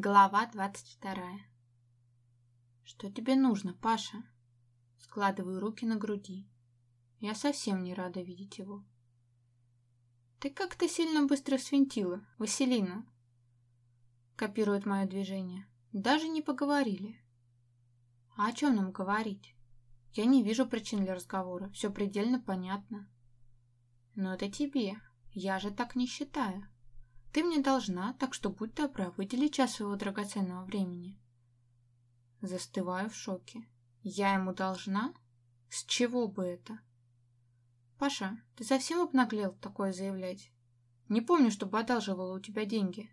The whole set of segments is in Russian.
Глава двадцать вторая. Что тебе нужно, Паша? Складываю руки на груди. Я совсем не рада видеть его. Ты как-то сильно быстро свинтила, Василина. Копирует мое движение. Даже не поговорили. А о чем нам говорить? Я не вижу причин для разговора. Все предельно понятно. Но это тебе. Я же так не считаю. Ты мне должна, так что будь добра, выдели час своего драгоценного времени. Застываю в шоке. Я ему должна? С чего бы это? Паша, ты совсем обнаглел такое заявлять? Не помню, чтобы одалживала у тебя деньги.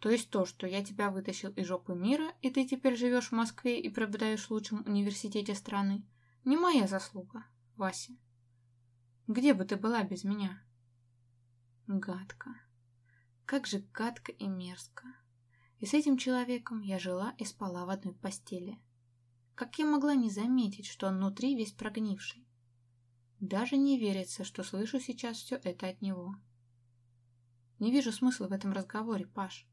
То есть то, что я тебя вытащил из жопы мира, и ты теперь живешь в Москве и преподаешь в лучшем университете страны, не моя заслуга, Вася. Где бы ты была без меня? Гадко. Как же гадко и мерзко. И с этим человеком я жила и спала в одной постели. Как я могла не заметить, что он внутри весь прогнивший? Даже не верится, что слышу сейчас все это от него. Не вижу смысла в этом разговоре, Паш.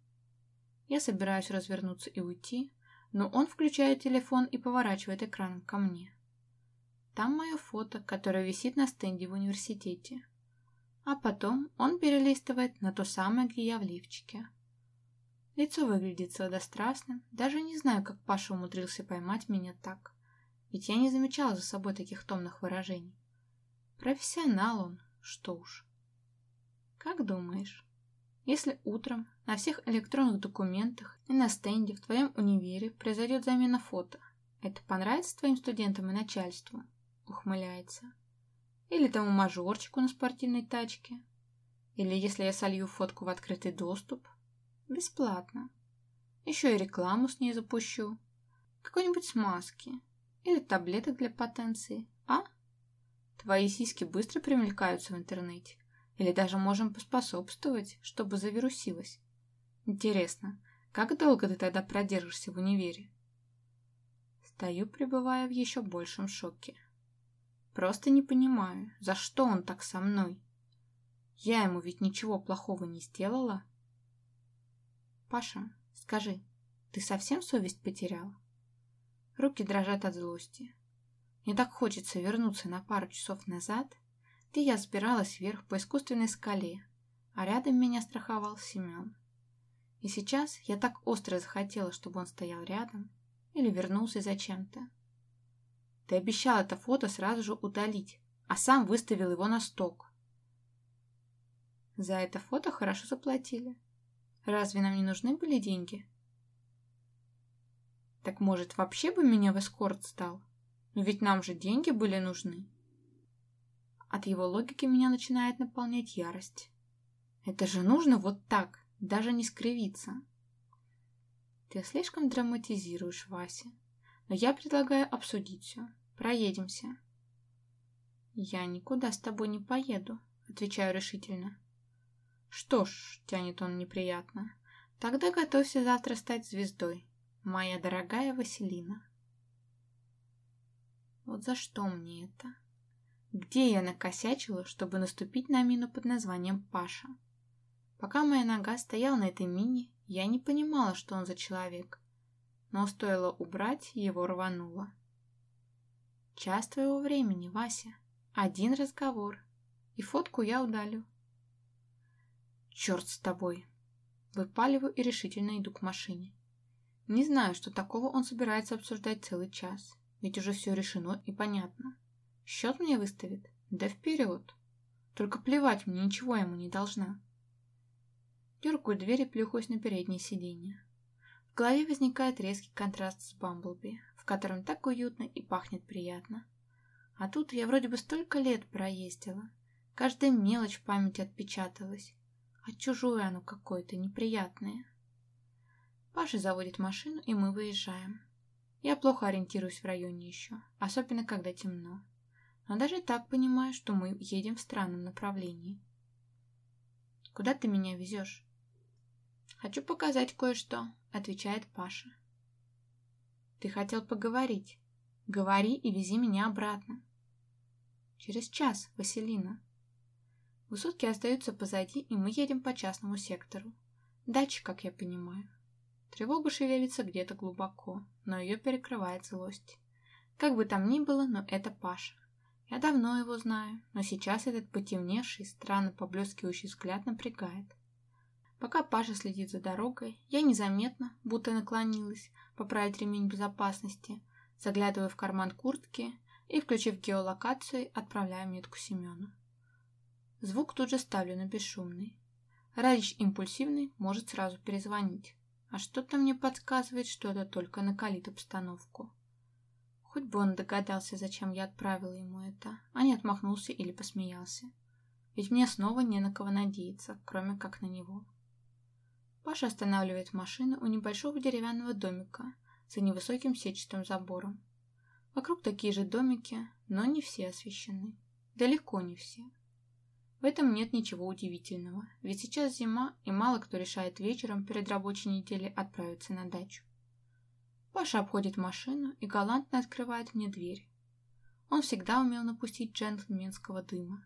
Я собираюсь развернуться и уйти, но он включает телефон и поворачивает экраном ко мне. Там мое фото, которое висит на стенде в университете. А потом он перелистывает на то самое, где в лифчике. Лицо выглядит сладострастным, даже не знаю, как Паша умудрился поймать меня так. Ведь я не замечала за собой таких томных выражений. Профессионал он, что уж. Как думаешь, если утром на всех электронных документах и на стенде в твоем универе произойдет замена фото, это понравится твоим студентам и начальству? Ухмыляется. Или тому мажорчику на спортивной тачке. Или если я солью фотку в открытый доступ. Бесплатно. Еще и рекламу с ней запущу. Какой-нибудь смазки. Или таблеток для потенции. А? Твои сиськи быстро примелькаются в интернете. Или даже можем поспособствовать, чтобы завирусилось. Интересно, как долго ты тогда продержишься в универе? Стою, пребывая в еще большем шоке. Просто не понимаю, за что он так со мной? Я ему ведь ничего плохого не сделала. Паша, скажи, ты совсем совесть потеряла? Руки дрожат от злости. Мне так хочется вернуться на пару часов назад, где я сбиралась вверх по искусственной скале, а рядом меня страховал Семен. И сейчас я так остро захотела, чтобы он стоял рядом или вернулся зачем-то. Ты обещал это фото сразу же удалить, а сам выставил его на сток. За это фото хорошо заплатили. Разве нам не нужны были деньги? Так может, вообще бы меня в эскорт стал? Но ведь нам же деньги были нужны. От его логики меня начинает наполнять ярость. Это же нужно вот так, даже не скривиться. Ты слишком драматизируешь, Вася. Но я предлагаю обсудить все. Проедемся. Я никуда с тобой не поеду, отвечаю решительно. Что ж, тянет он неприятно. Тогда готовься завтра стать звездой, моя дорогая Василина. Вот за что мне это? Где я накосячила, чтобы наступить на мину под названием Паша? Пока моя нога стояла на этой мине, я не понимала, что он за человек но стоило убрать, его рвануло. Час твоего времени, Вася. Один разговор. И фотку я удалю. Черт с тобой. Выпаливаю и решительно иду к машине. Не знаю, что такого он собирается обсуждать целый час. Ведь уже все решено и понятно. Счет мне выставит? Да вперед. Только плевать мне, ничего ему не должна. Дергаю дверь и плюхаюсь на переднее сиденье. В голове возникает резкий контраст с Бамблби, в котором так уютно и пахнет приятно. А тут я вроде бы столько лет проездила. Каждая мелочь в памяти отпечаталась. А чужое оно какое-то неприятное. Паша заводит машину, и мы выезжаем. Я плохо ориентируюсь в районе еще, особенно когда темно. Но даже так понимаю, что мы едем в странном направлении. «Куда ты меня везешь?» «Хочу показать кое-что», — отвечает Паша. «Ты хотел поговорить. Говори и вези меня обратно». «Через час, Василина». Высотки остаются позади, и мы едем по частному сектору. Дача, как я понимаю. Тревога шевелится где-то глубоко, но ее перекрывает злость. Как бы там ни было, но это Паша. Я давно его знаю, но сейчас этот потемневший, странно поблескивающий взгляд напрягает. Пока Паша следит за дорогой, я незаметно, будто наклонилась, поправить ремень безопасности, заглядываю в карман куртки и, включив геолокацию, отправляю метку Семену. Звук тут же ставлю на бесшумный. Радич импульсивный может сразу перезвонить, а что-то мне подсказывает, что это только накалит обстановку. Хоть бы он догадался, зачем я отправила ему это, а не отмахнулся или посмеялся. Ведь мне снова не на кого надеяться, кроме как на него. Паша останавливает машину у небольшого деревянного домика за невысоким сетчатым забором. Вокруг такие же домики, но не все освещены. Далеко не все. В этом нет ничего удивительного, ведь сейчас зима, и мало кто решает вечером перед рабочей неделей отправиться на дачу. Паша обходит машину и галантно открывает мне дверь. Он всегда умел напустить джентльменского дыма.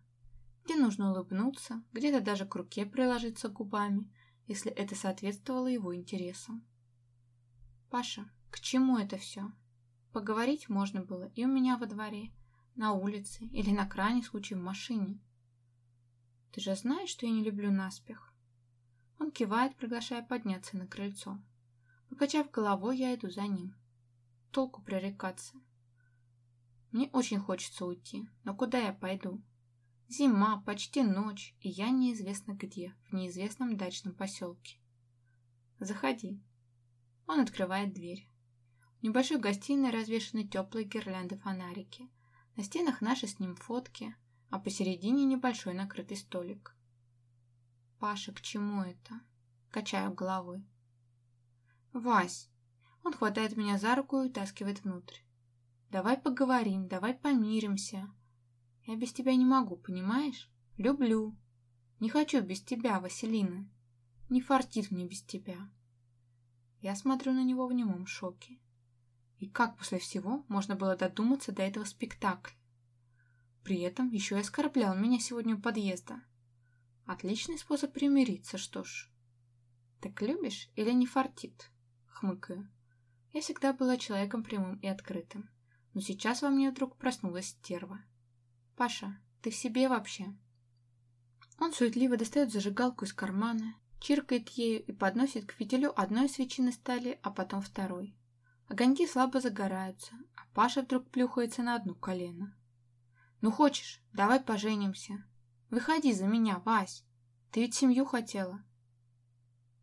Где нужно улыбнуться, где-то даже к руке приложиться губами, если это соответствовало его интересам. «Паша, к чему это все? Поговорить можно было и у меня во дворе, на улице или на крайний случай в машине. Ты же знаешь, что я не люблю наспех?» Он кивает, приглашая подняться на крыльцо. Покачав головой, я иду за ним. Толку пререкаться. Мне очень хочется уйти, но куда я пойду? Зима, почти ночь, и я неизвестно где, в неизвестном дачном поселке. Заходи. Он открывает дверь. В небольшой гостиной развешаны теплые гирлянды фонарики. На стенах наши с ним фотки, а посередине небольшой накрытый столик. Паша, к чему это? Качаю головой. «Вась!» Он хватает меня за руку и утаскивает внутрь. «Давай поговорим, давай помиримся. Я без тебя не могу, понимаешь? Люблю. Не хочу без тебя, Василина. Не фартит мне без тебя». Я смотрю на него в немом шоке. И как после всего можно было додуматься до этого спектакля? При этом еще и оскорблял меня сегодня у подъезда. Отличный способ примириться, что ж. Так любишь или не фартит? хмыкаю. Я всегда была человеком прямым и открытым, но сейчас во мне вдруг проснулась стерва. «Паша, ты в себе вообще?» Он суетливо достает зажигалку из кармана, чиркает ею и подносит к фитилю одной свечи на столе, а потом второй. Огоньки слабо загораются, а Паша вдруг плюхается на одно колено. «Ну хочешь, давай поженимся. Выходи за меня, Вась. Ты ведь семью хотела».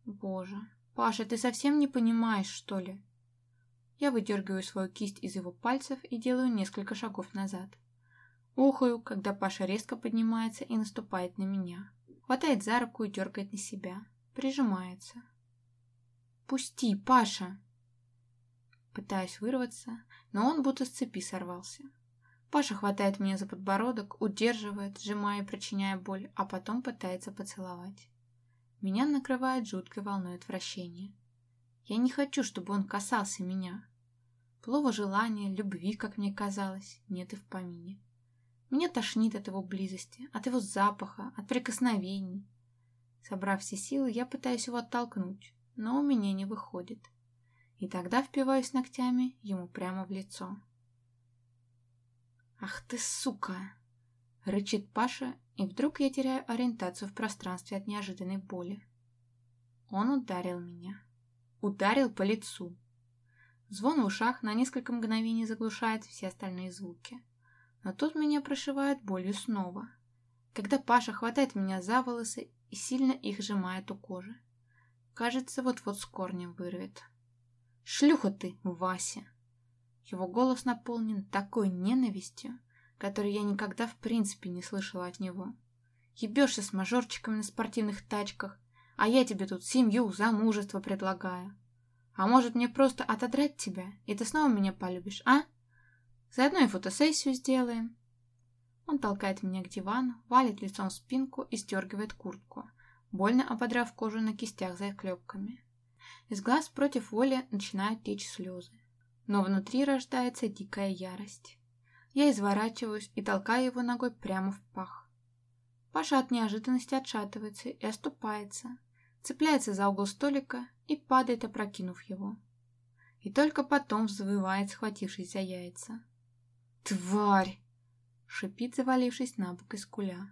Боже, «Паша, ты совсем не понимаешь, что ли?» Я выдергиваю свою кисть из его пальцев и делаю несколько шагов назад. Охаю, когда Паша резко поднимается и наступает на меня. Хватает за руку и дергает на себя. Прижимается. «Пусти, Паша!» Пытаюсь вырваться, но он будто с цепи сорвался. Паша хватает меня за подбородок, удерживает, сжимая и причиняя боль, а потом пытается поцеловать. Меня накрывает жуткой волной отвращения. Я не хочу, чтобы он касался меня. Плова желания, любви, как мне казалось, нет и в помине. Меня тошнит от его близости, от его запаха, от прикосновений. Собрав все силы, я пытаюсь его оттолкнуть, но у меня не выходит. И тогда впиваюсь ногтями ему прямо в лицо. «Ах ты, сука!» — рычит Паша и вдруг я теряю ориентацию в пространстве от неожиданной боли. Он ударил меня. Ударил по лицу. Звон в ушах на несколько мгновений заглушает все остальные звуки. Но тут меня прошивает болью снова, когда Паша хватает меня за волосы и сильно их сжимает у кожи. Кажется, вот-вот с корнем вырвет. «Шлюха ты, Вася!» Его голос наполнен такой ненавистью, который я никогда в принципе не слышала от него. Ебешься с мажорчиками на спортивных тачках, а я тебе тут семью, замужество предлагаю. А может мне просто отодрать тебя, и ты снова меня полюбишь, а? Заодно и фотосессию сделаем. Он толкает меня к дивану, валит лицом в спинку и стергивает куртку, больно ободрав кожу на кистях за клепками. Из глаз против воли начинают течь слезы, но внутри рождается дикая ярость. Я изворачиваюсь и толкаю его ногой прямо в пах. Паша от неожиданности отшатывается и оступается, цепляется за угол столика и падает, опрокинув его. И только потом взвывает, схватившись за яйца. «Тварь!» — шипит, завалившись на бок из куля.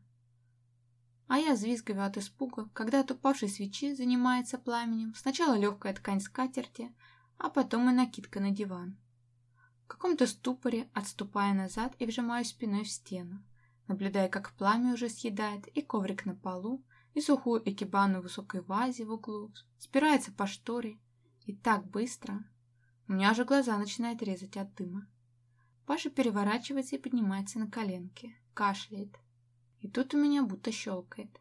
А я взвизгиваю от испуга, когда от упавшей свечи занимается пламенем сначала легкая ткань скатерти, а потом и накидка на диван. В каком-то ступоре отступая назад и вжимаю спиной в стену, наблюдая, как пламя уже съедает и коврик на полу, и сухую экибану в высокой вазе в углу, спирается по шторе, и так быстро. У меня же глаза начинают резать от дыма. Паша переворачивается и поднимается на коленки, кашляет. И тут у меня будто щелкает.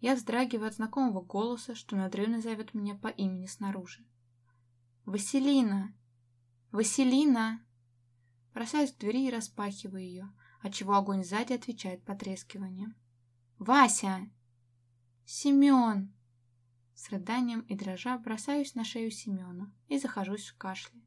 Я вздрагиваю от знакомого голоса, что надрывно зовет меня по имени снаружи. «Василина! Василина!» Бросаюсь к двери и распахиваю ее, отчего огонь сзади отвечает потрескиванием. «Вася!» «Семен!» С рыданием и дрожа бросаюсь на шею Семена и захожусь в кашле.